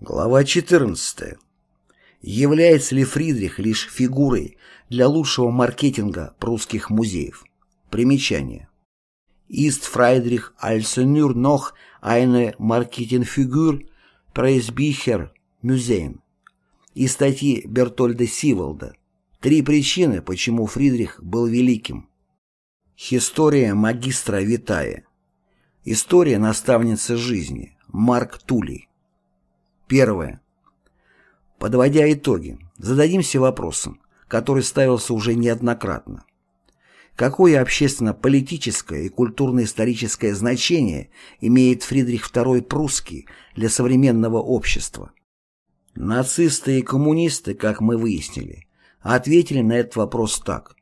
Глава 14. Является ли Фридрих лишь фигурой для лучшего маркетинга прусских музеев? Примечание. Ist Friedrich also nur noch eine Marketingfigur Preisbücher Museum? Из статьи Бертольда Сиволда «Три причины, почему Фридрих был великим». История магистра Витая. История наставницы жизни. Марк Тулей. Первое. Подводя итоги, зададимся вопросом, который ставился уже неоднократно. Какое общественно-политическое и культурно-историческое значение имеет Фридрих II Прусский для современного общества? Нацисты и коммунисты, как мы выяснили, ответили на этот вопрос так.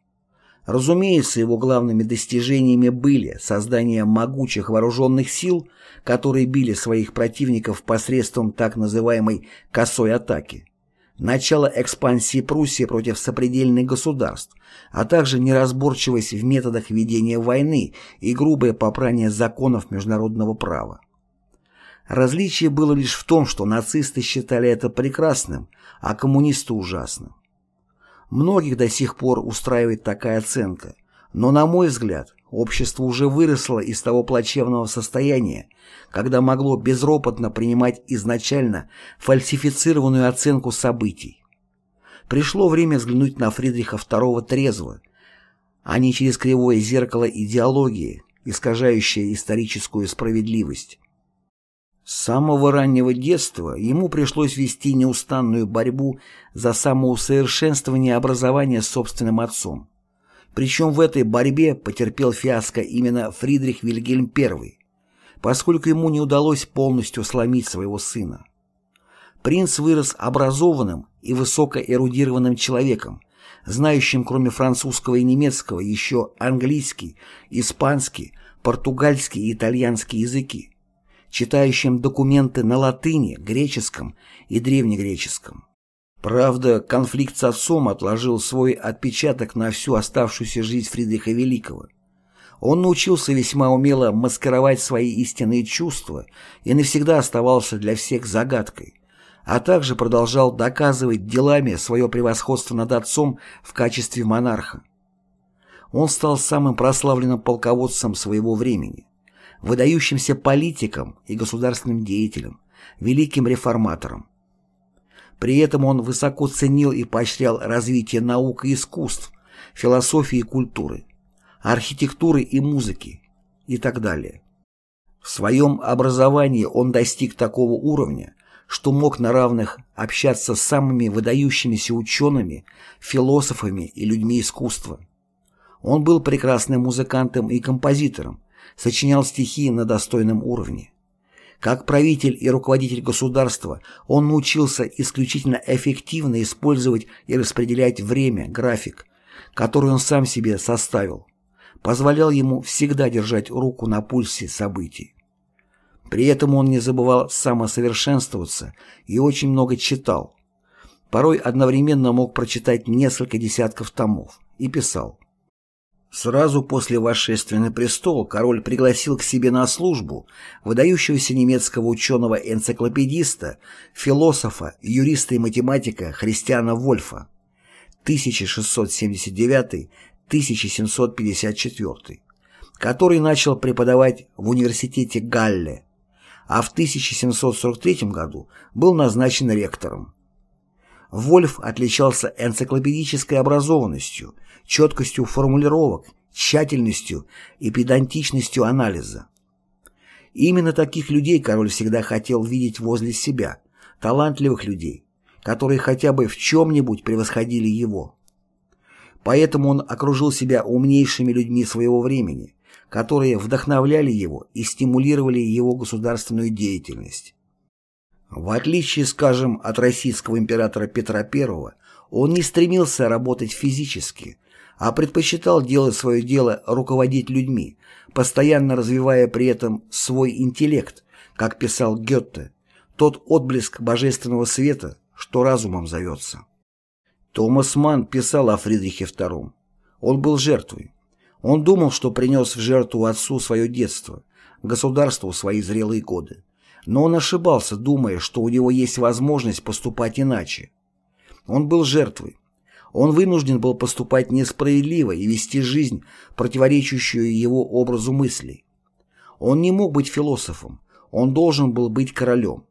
Разумеется, его главными достижениями были создание могучих вооруженных сил, которые били своих противников посредством так называемой «косой атаки», начало экспансии Пруссии против сопредельных государств, а также неразборчивость в методах ведения войны и грубое попрание законов международного права. Различие было лишь в том, что нацисты считали это прекрасным, а коммунисты ужасным. Многих до сих пор устраивает такая оценка, но, на мой взгляд, общество уже выросло из того плачевного состояния, когда могло безропотно принимать изначально фальсифицированную оценку событий. Пришло время взглянуть на Фридриха II трезво, а не через кривое зеркало идеологии, искажающее историческую справедливость. С самого раннего детства ему пришлось вести неустанную борьбу за самоусовершенствование образования собственным отцом. Причем в этой борьбе потерпел фиаско именно Фридрих Вильгельм I, поскольку ему не удалось полностью сломить своего сына. Принц вырос образованным и высокоэрудированным человеком, знающим кроме французского и немецкого еще английский, испанский, португальский и итальянский языки читающим документы на латыни, греческом и древнегреческом. Правда, конфликт с отцом отложил свой отпечаток на всю оставшуюся жизнь Фридриха Великого. Он научился весьма умело маскировать свои истинные чувства и навсегда оставался для всех загадкой, а также продолжал доказывать делами свое превосходство над отцом в качестве монарха. Он стал самым прославленным полководцем своего времени выдающимся политиком и государственным деятелем, великим реформатором. При этом он высоко ценил и поощрял развитие наук и искусств, философии и культуры, архитектуры и музыки и так далее. В своем образовании он достиг такого уровня, что мог на равных общаться с самыми выдающимися учеными, философами и людьми искусства. Он был прекрасным музыкантом и композитором, сочинял стихи на достойном уровне. Как правитель и руководитель государства он научился исключительно эффективно использовать и распределять время, график, который он сам себе составил, позволял ему всегда держать руку на пульсе событий. При этом он не забывал самосовершенствоваться и очень много читал. Порой одновременно мог прочитать несколько десятков томов и писал. Сразу после восшествия на престол король пригласил к себе на службу выдающегося немецкого ученого-энциклопедиста, философа, юриста и математика Христиана Вольфа 1679-1754, который начал преподавать в университете Галле, а в 1743 году был назначен ректором. Вольф отличался энциклопедической образованностью, четкостью формулировок, тщательностью и педантичностью анализа. именно таких людей король всегда хотел видеть возле себя, талантливых людей, которые хотя бы в чем-нибудь превосходили его. Поэтому он окружил себя умнейшими людьми своего времени, которые вдохновляли его и стимулировали его государственную деятельность. В отличие, скажем, от российского императора Петра I, он не стремился работать физически, а предпочитал делать свое дело руководить людьми, постоянно развивая при этом свой интеллект, как писал Гетте, тот отблеск божественного света, что разумом зовется. Томас Манн писал о Фридрихе II. Он был жертвой. Он думал, что принес в жертву отцу свое детство, государству свои зрелые годы. Но он ошибался, думая, что у него есть возможность поступать иначе. Он был жертвой. Он вынужден был поступать несправедливо и вести жизнь, противоречащую его образу мыслей. Он не мог быть философом, он должен был быть королем.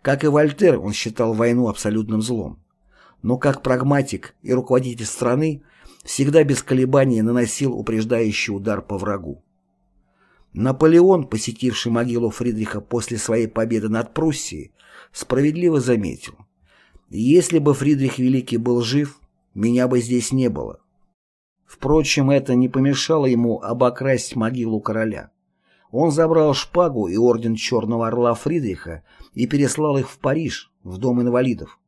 Как и Вольтер, он считал войну абсолютным злом. Но как прагматик и руководитель страны, всегда без колебаний наносил упреждающий удар по врагу. Наполеон, посетивший могилу Фридриха после своей победы над Пруссией, справедливо заметил, «Если бы Фридрих Великий был жив, меня бы здесь не было». Впрочем, это не помешало ему обокрасть могилу короля. Он забрал шпагу и орден Черного Орла Фридриха и переслал их в Париж, в Дом инвалидов.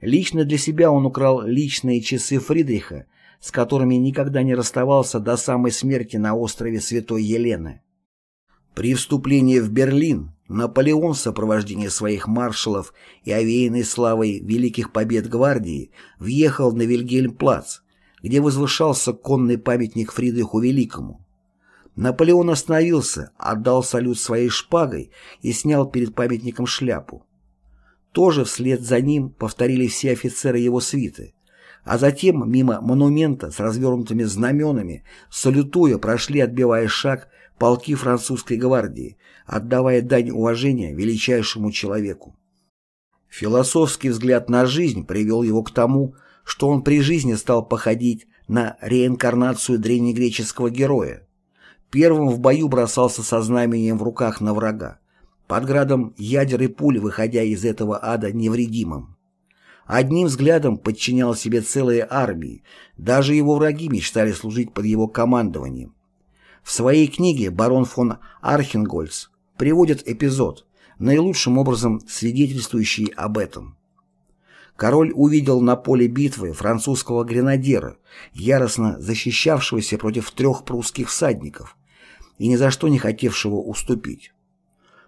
Лично для себя он украл личные часы Фридриха с которыми никогда не расставался до самой смерти на острове Святой Елены. При вступлении в Берлин Наполеон в сопровождении своих маршалов и овеянной славой великих побед гвардии въехал на Вильгельм-плац, где возвышался конный памятник Фридриху Великому. Наполеон остановился, отдал салют своей шпагой и снял перед памятником шляпу. Тоже вслед за ним повторили все офицеры его свиты, а затем мимо монумента с развернутыми знаменами, салютуя, прошли, отбивая шаг, полки французской гвардии, отдавая дань уважения величайшему человеку. Философский взгляд на жизнь привел его к тому, что он при жизни стал походить на реинкарнацию древнегреческого героя. Первым в бою бросался со знамением в руках на врага, под градом ядер и пуль, выходя из этого ада невредимым. Одним взглядом подчинял себе целые армии, даже его враги мечтали служить под его командованием. В своей книге барон фон Архенгольц приводит эпизод, наилучшим образом свидетельствующий об этом. Король увидел на поле битвы французского гренадера, яростно защищавшегося против трех прусских всадников и ни за что не хотевшего уступить.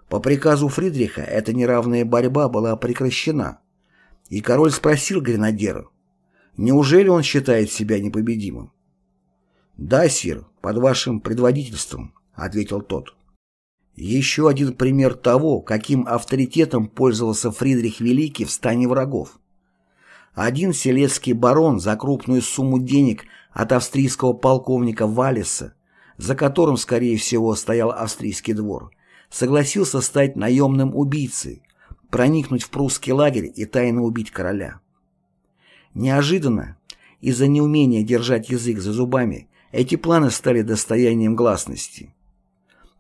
По приказу Фридриха эта неравная борьба была прекращена, и король спросил гренадера, неужели он считает себя непобедимым? «Да, сир, под вашим предводительством», — ответил тот. Еще один пример того, каким авторитетом пользовался Фридрих Великий в стане врагов. Один селецкий барон за крупную сумму денег от австрийского полковника Валиса, за которым, скорее всего, стоял австрийский двор, согласился стать наемным убийцей, проникнуть в прусский лагерь и тайно убить короля. Неожиданно, из-за неумения держать язык за зубами, эти планы стали достоянием гласности.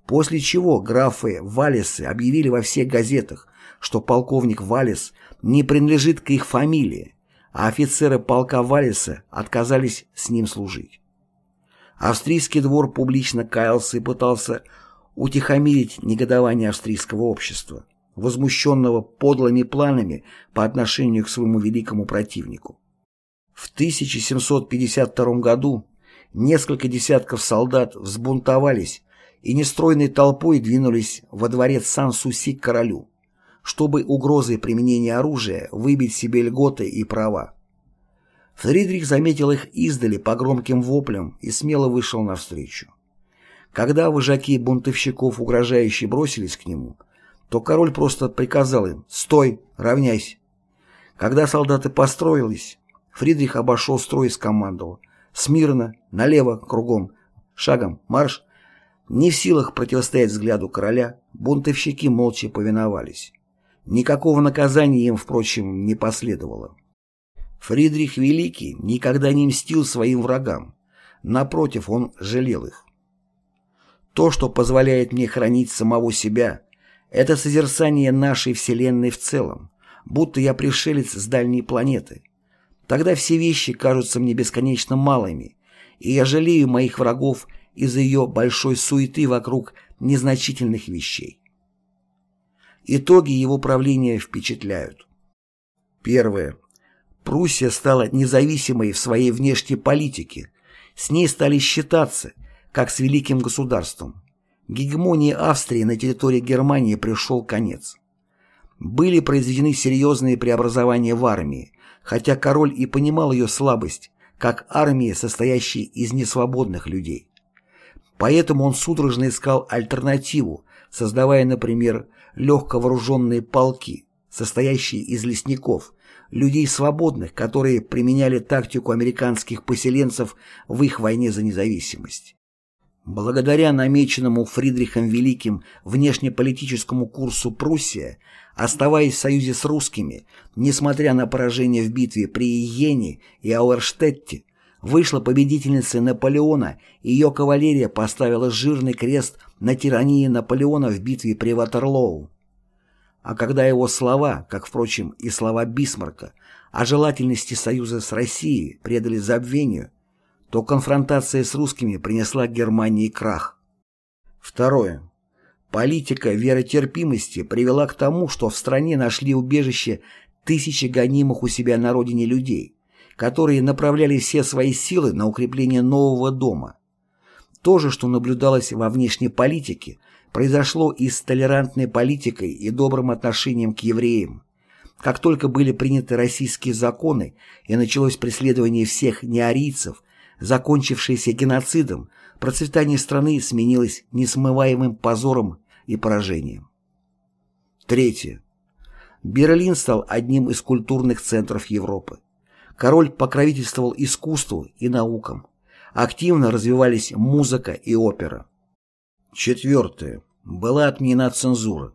После чего графы Валесы объявили во всех газетах, что полковник Валес не принадлежит к их фамилии, а офицеры полка Валеса отказались с ним служить. Австрийский двор публично каялся и пытался утихомирить негодование австрийского общества возмущенного подлыми планами по отношению к своему великому противнику. В 1752 году несколько десятков солдат взбунтовались и нестройной толпой двинулись во дворец Сан-Суси к королю, чтобы угрозой применения оружия выбить себе льготы и права. Фридрих заметил их издали по громким воплям и смело вышел навстречу. Когда вожаки бунтовщиков угрожающе бросились к нему, то король просто приказал им «Стой! Равняйся!». Когда солдаты построились, Фридрих обошел строй и скомандовал «Смирно! Налево! Кругом! Шагом! Марш!». Не в силах противостоять взгляду короля, бунтовщики молча повиновались. Никакого наказания им, впрочем, не последовало. Фридрих Великий никогда не мстил своим врагам. Напротив, он жалел их. То, что позволяет мне хранить самого себя, это созерцание нашей Вселенной в целом, будто я пришелец с дальней планеты. Тогда все вещи кажутся мне бесконечно малыми, и я жалею моих врагов из-за ее большой суеты вокруг незначительных вещей. Итоги его правления впечатляют. Первое. Пруссия стала независимой в своей внешней политике. С ней стали считаться, как с великим государством. Гегемонии Австрии на территории Германии пришел конец. Были произведены серьезные преобразования в армии, хотя король и понимал ее слабость, как армии, состоящей из несвободных людей. Поэтому он судорожно искал альтернативу, создавая, например, легковооруженные полки, состоящие из лесников, людей свободных, которые применяли тактику американских поселенцев в их войне за независимость. Благодаря намеченному Фридрихом Великим внешнеполитическому курсу Пруссия, оставаясь в союзе с русскими, несмотря на поражение в битве при Иене и Ауэрштетте, вышла победительницей Наполеона, и ее кавалерия поставила жирный крест на тирании Наполеона в битве при Ватерлоу. А когда его слова, как, впрочем, и слова Бисмарка, о желательности союза с Россией предали забвению, то конфронтация с русскими принесла Германии крах. Второе. Политика веротерпимости привела к тому, что в стране нашли убежище тысячи гонимых у себя на родине людей, которые направляли все свои силы на укрепление нового дома. То же, что наблюдалось во внешней политике, произошло и с толерантной политикой и добрым отношением к евреям. Как только были приняты российские законы и началось преследование всех неарийцев, закончившееся геноцидом, процветание страны сменилось несмываемым позором и поражением. Третье. Берлин стал одним из культурных центров Европы. Король покровительствовал искусству и наукам. Активно развивались музыка и опера. Четвертое. Была отменена цензура.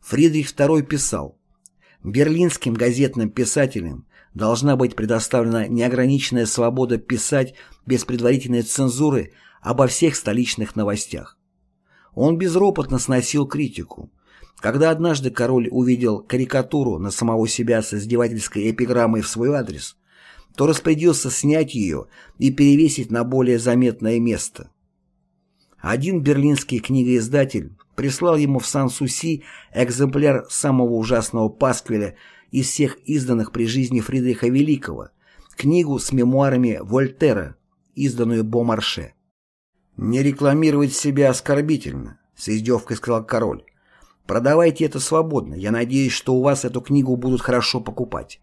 Фридрих II писал, «Берлинским газетным писателям должна быть предоставлена неограниченная свобода писать без предварительной цензуры обо всех столичных новостях. Он безропотно сносил критику. Когда однажды король увидел карикатуру на самого себя с издевательской эпиграммой в свой адрес, то распорядился снять ее и перевесить на более заметное место. Один берлинский книгоиздатель прислал ему в Сан-Суси экземпляр самого ужасного пасквиля из всех изданных при жизни Фридриха Великого, книгу с мемуарами Вольтера, изданную Бомарше. «Не рекламировать себя оскорбительно», — с издевкой сказал король. «Продавайте это свободно. Я надеюсь, что у вас эту книгу будут хорошо покупать».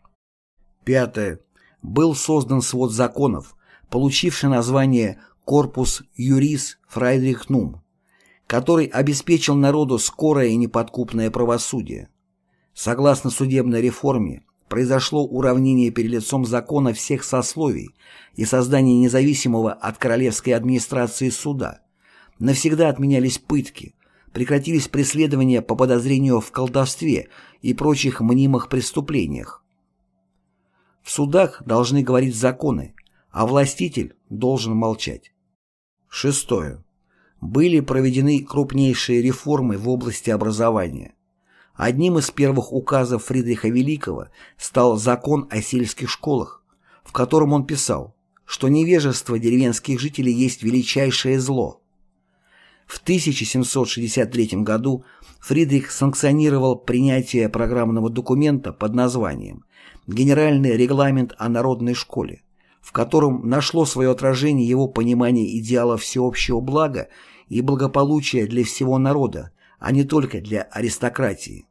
Пятое. Был создан свод законов, получивший название «Корпус Юрис Фрайдрих Нум», который обеспечил народу скорое и неподкупное правосудие. Согласно судебной реформе, произошло уравнение перед лицом закона всех сословий и создание независимого от королевской администрации суда. Навсегда отменялись пытки, прекратились преследования по подозрению в колдовстве и прочих мнимых преступлениях. В судах должны говорить законы, а властитель должен молчать. Шестое. Были проведены крупнейшие реформы в области образования. Одним из первых указов Фридриха Великого стал закон о сельских школах, в котором он писал, что невежество деревенских жителей есть величайшее зло. В 1763 году Фридрих санкционировал принятие программного документа под названием «Генеральный регламент о народной школе», в котором нашло свое отражение его понимание идеала всеобщего блага и благополучия для всего народа, а не только для аристократии.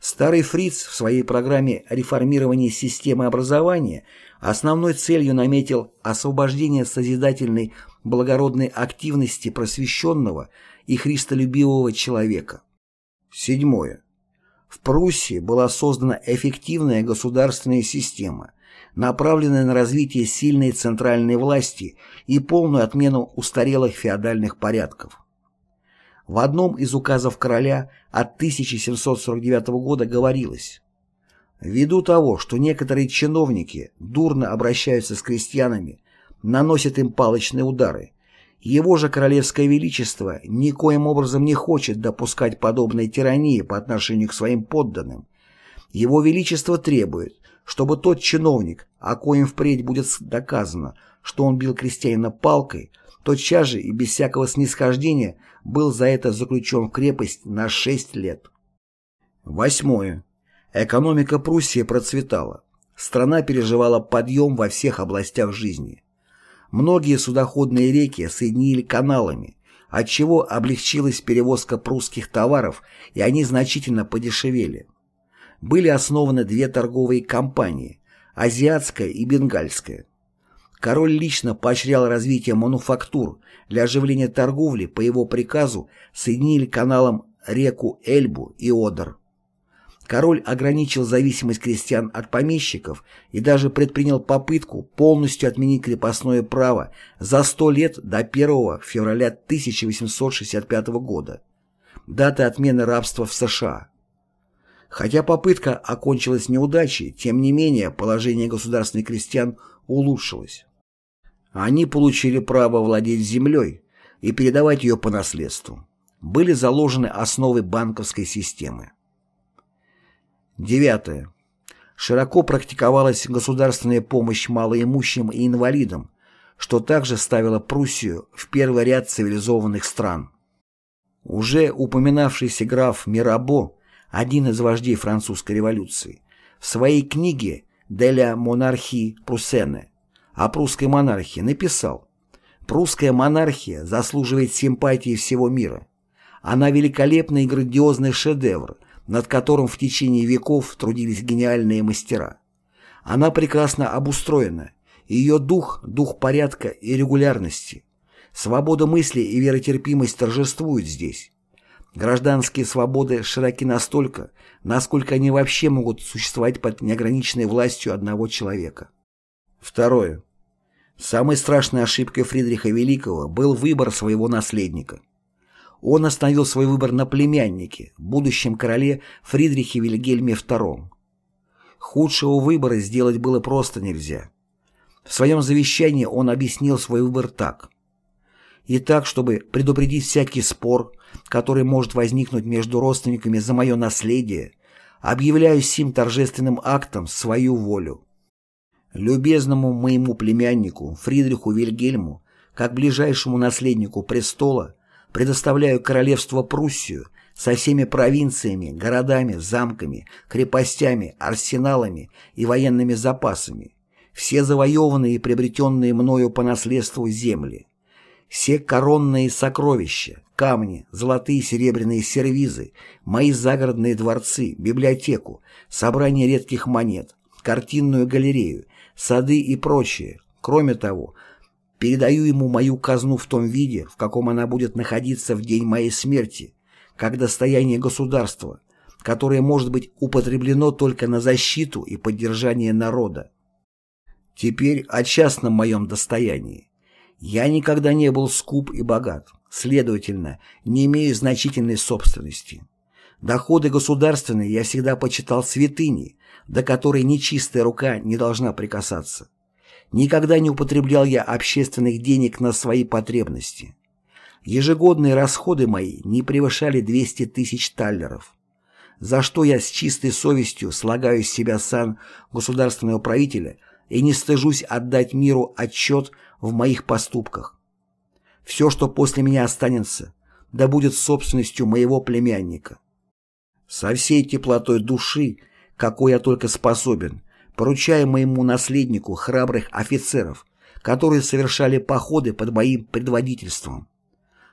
Старый фриц в своей программе реформирования системы образования основной целью наметил освобождение созидательной благородной активности просвещенного и христолюбивого человека. Седьмое. В Пруссии была создана эффективная государственная система, направленная на развитие сильной центральной власти и полную отмену устарелых феодальных порядков. В одном из указов короля от 1749 года говорилось «Ввиду того, что некоторые чиновники дурно обращаются с крестьянами, наносят им палочные удары, его же Королевское Величество никоим образом не хочет допускать подобной тирании по отношению к своим подданным. Его Величество требует, чтобы тот чиновник, о коем впредь будет доказано, что он бил крестьянина палкой, тотчас же и без всякого снисхождения был за это заключен в крепость на 6 лет. Восьмое. Экономика Пруссии процветала. Страна переживала подъем во всех областях жизни. Многие судоходные реки соединили каналами, отчего облегчилась перевозка прусских товаров, и они значительно подешевели. Были основаны две торговые компании – азиатская и бенгальская. Король лично поощрял развитие мануфактур. Для оживления торговли по его приказу соединили каналом реку Эльбу и Одер. Король ограничил зависимость крестьян от помещиков и даже предпринял попытку полностью отменить крепостное право за сто лет до 1 февраля 1865 года, даты отмены рабства в США. Хотя попытка окончилась неудачей, тем не менее положение государственных крестьян улучшилось. Они получили право владеть землей и передавать ее по наследству. Были заложены основы банковской системы. Девятое. Широко практиковалась государственная помощь малоимущим и инвалидам, что также ставило Пруссию в первый ряд цивилизованных стран. Уже упоминавшийся граф Мирабо, один из вождей французской революции, в своей книге «De la monarchie prussienne» о прусской монархии написал «Прусская монархия заслуживает симпатии всего мира. Она великолепный и грандиозный шедевр, над которым в течение веков трудились гениальные мастера. Она прекрасно обустроена, ее дух – дух порядка и регулярности. Свобода мысли и веротерпимость торжествуют здесь. Гражданские свободы широки настолько, насколько они вообще могут существовать под неограниченной властью одного человека. Второе. Самой страшной ошибкой Фридриха Великого был выбор своего наследника – он остановил свой выбор на племяннике, будущем короле Фридрихе Вильгельме II. Худшего выбора сделать было просто нельзя. В своем завещании он объяснил свой выбор так. И так, чтобы предупредить всякий спор, который может возникнуть между родственниками за мое наследие, объявляю сим торжественным актом свою волю. Любезному моему племяннику Фридриху Вильгельму, как ближайшему наследнику престола, предоставляю королевство Пруссию со всеми провинциями, городами, замками, крепостями, арсеналами и военными запасами, все завоеванные и приобретенные мною по наследству земли, все коронные сокровища, камни, золотые и серебряные сервизы, мои загородные дворцы, библиотеку, собрание редких монет, картинную галерею, сады и прочее. Кроме того, Передаю ему мою казну в том виде, в каком она будет находиться в день моей смерти, как достояние государства, которое может быть употреблено только на защиту и поддержание народа. Теперь о частном моем достоянии. Я никогда не был скуп и богат, следовательно, не имею значительной собственности. Доходы государственные я всегда почитал святыней, до которой нечистая рука не должна прикасаться. Никогда не употреблял я общественных денег на свои потребности. Ежегодные расходы мои не превышали 200 тысяч таллеров, за что я с чистой совестью слагаю с себя сан государственного правителя и не стыжусь отдать миру отчет в моих поступках. Все, что после меня останется, да будет собственностью моего племянника. Со всей теплотой души, какой я только способен, поручая моему наследнику храбрых офицеров, которые совершали походы под моим предводительством.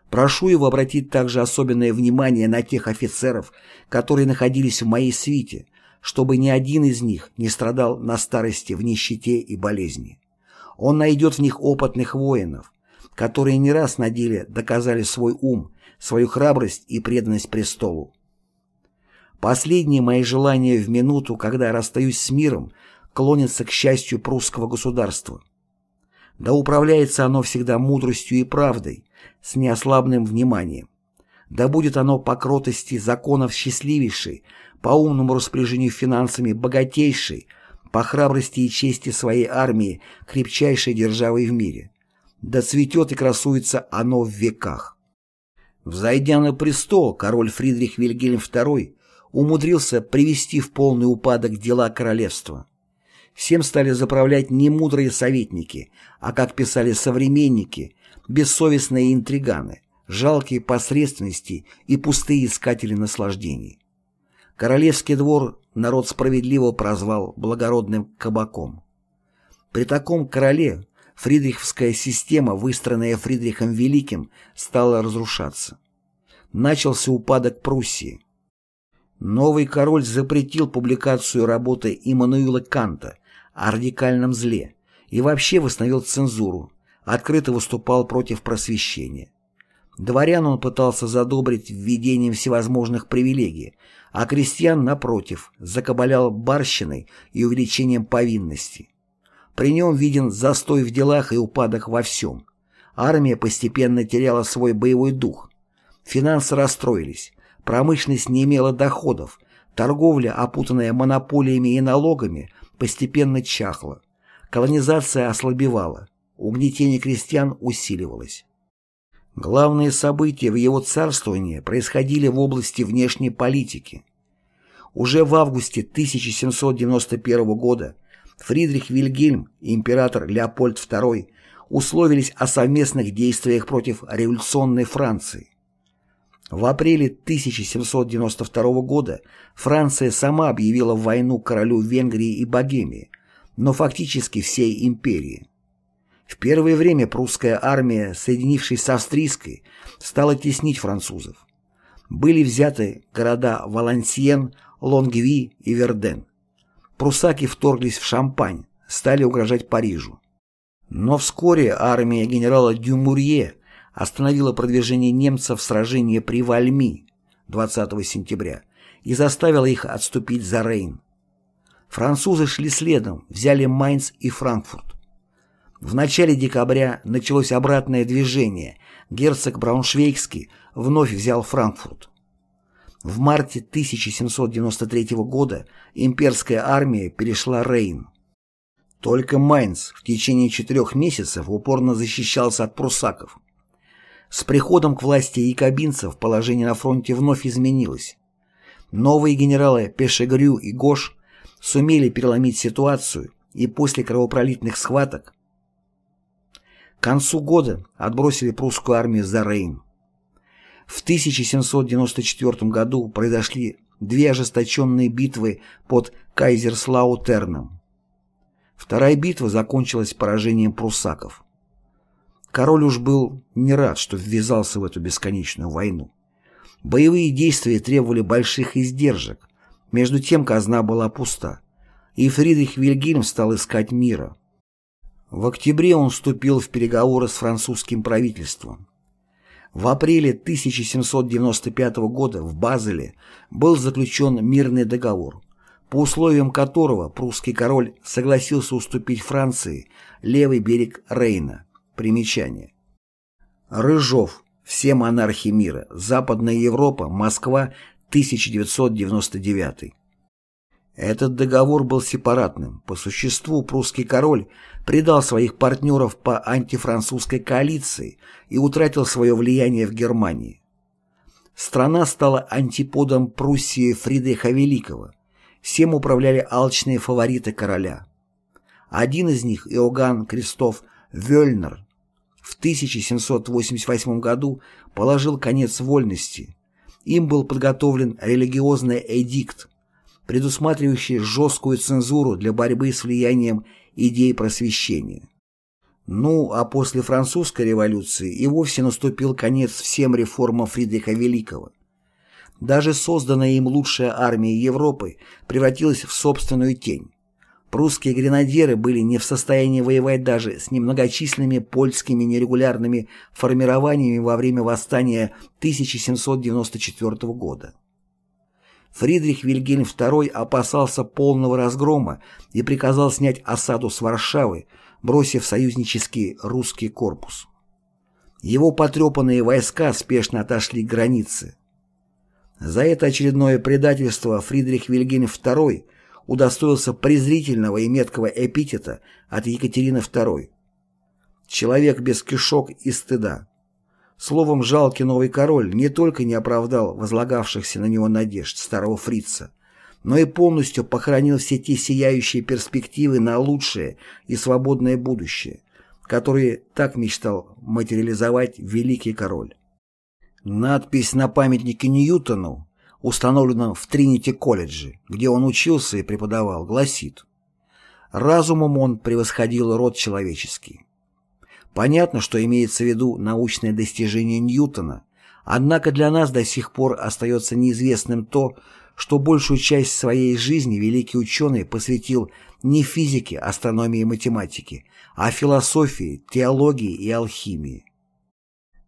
Прошу его обратить также особенное внимание на тех офицеров, которые находились в моей свите, чтобы ни один из них не страдал на старости в нищете и болезни. Он найдет в них опытных воинов, которые не раз на деле доказали свой ум, свою храбрость и преданность престолу. Последние мои желания в минуту, когда расстаюсь с миром, клонится к счастью прусского государства. Да управляется оно всегда мудростью и правдой, с неослабным вниманием. Да будет оно по кротости законов счастливейшей, по умному распоряжению финансами богатейшей, по храбрости и чести своей армии крепчайшей державой в мире. Да цветет и красуется оно в веках. Взойдя на престол, король Фридрих Вильгельм II умудрился привести в полный упадок дела королевства. Всем стали заправлять не мудрые советники, а, как писали современники, бессовестные интриганы, жалкие посредственности и пустые искатели наслаждений. Королевский двор народ справедливо прозвал благородным кабаком. При таком короле фридриховская система, выстроенная Фридрихом Великим, стала разрушаться. Начался упадок Пруссии. Новый король запретил публикацию работы Иммануила Канта, о радикальном зле и вообще восстановил цензуру, открыто выступал против просвещения. Дворян он пытался задобрить введением всевозможных привилегий, а крестьян, напротив, закабалял барщиной и увеличением повинностей. При нем виден застой в делах и упадок во всем. Армия постепенно теряла свой боевой дух. Финансы расстроились, промышленность не имела доходов, торговля, опутанная монополиями и налогами, постепенно чахла. Колонизация ослабевала, угнетение крестьян усиливалось. Главные события в его царствовании происходили в области внешней политики. Уже в августе 1791 года Фридрих Вильгельм и император Леопольд II условились о совместных действиях против революционной Франции. В апреле 1792 года Франция сама объявила войну королю Венгрии и Богемии, но фактически всей империи. В первое время прусская армия, соединившись с австрийской, стала теснить французов. Были взяты города Валансиен, Лонгви и Верден. Прусаки вторглись в Шампань, стали угрожать Парижу. Но вскоре армия генерала Дюмурье остановила продвижение немцев в сражении при Вальми 20 сентября и заставила их отступить за Рейн. Французы шли следом, взяли Майнц и Франкфурт. В начале декабря началось обратное движение. Герцог Брауншвейгский вновь взял Франкфурт. В марте 1793 года имперская армия перешла Рейн. Только Майнц в течение четырех месяцев упорно защищался от прусаков. С приходом к власти якобинцев положение на фронте вновь изменилось. Новые генералы Пешегрю и Гош сумели переломить ситуацию и после кровопролитных схваток к концу года отбросили прусскую армию за Рейн. В 1794 году произошли две ожесточенные битвы под Кайзерслаутерном. Вторая битва закончилась поражением прусаков. Король уж был не рад, что ввязался в эту бесконечную войну. Боевые действия требовали больших издержек, между тем казна была пуста, и Фридрих Вильгельм стал искать мира. В октябре он вступил в переговоры с французским правительством. В апреле 1795 года в Базеле был заключен мирный договор, по условиям которого прусский король согласился уступить Франции левый берег Рейна. Примечание. Рыжов. Все монархи мира. Западная Европа. Москва. 1999. Этот договор был сепаратным. По существу прусский король предал своих партнеров по антифранцузской коалиции и утратил свое влияние в Германии. Страна стала антиподом Пруссии Фридриха Великого. Всем управляли алчные фавориты короля. Один из них, Иоганн Кристоф Вёльнер, в 1788 году положил конец вольности. Им был подготовлен религиозный эдикт, предусматривающий жесткую цензуру для борьбы с влиянием идей просвещения. Ну, а после французской революции и вовсе наступил конец всем реформам Фридриха Великого. Даже созданная им лучшая армия Европы превратилась в собственную тень. Прусские гренадеры были не в состоянии воевать даже с немногочисленными польскими нерегулярными формированиями во время восстания 1794 года. Фридрих Вильгельм II опасался полного разгрома и приказал снять осаду с Варшавы, бросив союзнический русский корпус. Его потрепанные войска спешно отошли к границе. За это очередное предательство Фридрих Вильгельм II удостоился презрительного и меткого эпитета от Екатерины II. Человек без кишок и стыда. Словом, жалкий новый король не только не оправдал возлагавшихся на него надежд старого фрица, но и полностью похоронил все те сияющие перспективы на лучшее и свободное будущее, которые так мечтал материализовать великий король. Надпись на памятнике Ньютону, установленном в Тринити-колледже, где он учился и преподавал, гласит «Разумом он превосходил род человеческий». Понятно, что имеется в виду научное достижение Ньютона, однако для нас до сих пор остается неизвестным то, что большую часть своей жизни великий ученый посвятил не физике, астрономии и математике, а философии, теологии и алхимии.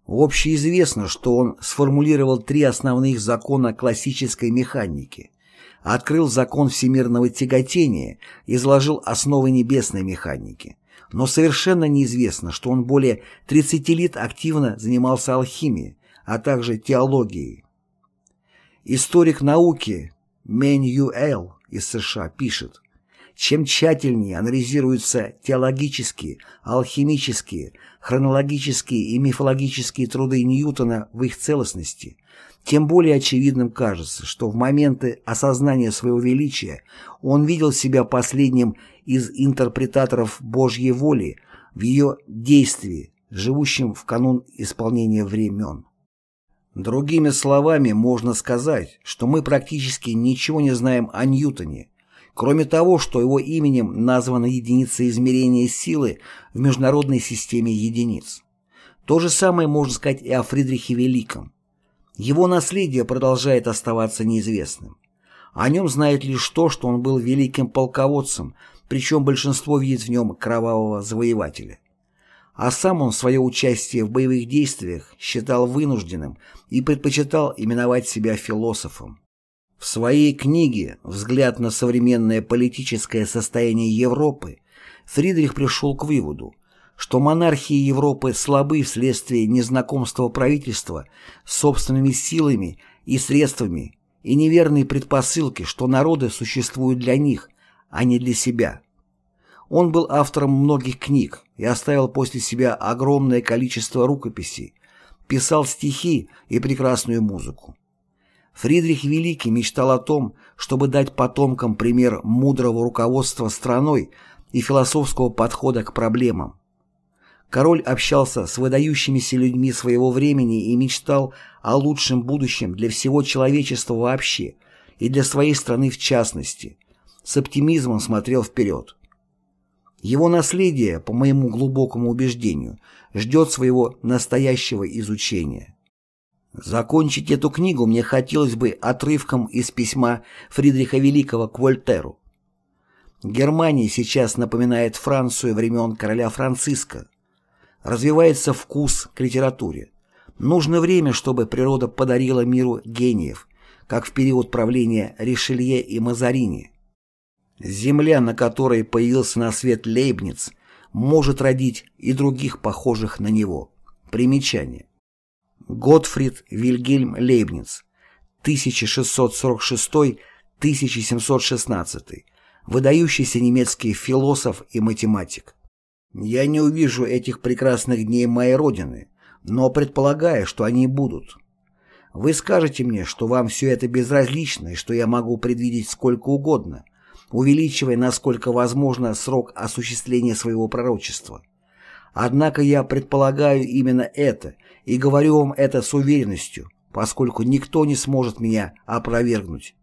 Общеизвестно, что он сформулировал три основных закона классической механики, открыл закон всемирного тяготения, изложил основы небесной механики. Но совершенно неизвестно, что он более 30 лет активно занимался алхимией, а также теологией. Историк науки Мэньюэл из США пишет, чем тщательнее анализируются теологические, алхимические, хронологические и мифологические труды Ньютона в их целостности, тем более очевидным кажется, что в моменты осознания своего величия он видел себя последним из интерпретаторов Божьей воли в ее действии, живущим в канун исполнения времен. Другими словами, можно сказать, что мы практически ничего не знаем о Ньютоне, кроме того, что его именем названа единица измерения силы в международной системе единиц. То же самое можно сказать и о Фридрихе Великом. Его наследие продолжает оставаться неизвестным. О нем знает лишь то, что он был великим полководцем, причем большинство видит в нем кровавого завоевателя. А сам он свое участие в боевых действиях считал вынужденным и предпочитал именовать себя философом. В своей книге «Взгляд на современное политическое состояние Европы» Фридрих пришел к выводу, что монархии Европы слабы вследствие незнакомства правительства с собственными силами и средствами и неверной предпосылки, что народы существуют для них, а не для себя. Он был автором многих книг и оставил после себя огромное количество рукописей, писал стихи и прекрасную музыку. Фридрих Великий мечтал о том, чтобы дать потомкам пример мудрого руководства страной и философского подхода к проблемам. Король общался с выдающимися людьми своего времени и мечтал о лучшем будущем для всего человечества вообще и для своей страны в частности. С оптимизмом смотрел вперед. Его наследие, по моему глубокому убеждению, ждет своего настоящего изучения. Закончить эту книгу мне хотелось бы отрывком из письма Фридриха Великого к Вольтеру. Германия сейчас напоминает Францию времен короля Франциска. Развивается вкус к литературе. Нужно время, чтобы природа подарила миру гениев, как в период правления Ришелье и Мазарини. Земля, на которой появился на свет Лейбниц, может родить и других похожих на него. Примечание. Готфрид Вильгельм Лейбниц, 1646-1716, выдающийся немецкий философ и математик. Я не увижу этих прекрасных дней моей Родины, но предполагаю, что они будут. Вы скажете мне, что вам все это безразлично и что я могу предвидеть сколько угодно – увеличивая, насколько возможно, срок осуществления своего пророчества. Однако я предполагаю именно это и говорю вам это с уверенностью, поскольку никто не сможет меня опровергнуть.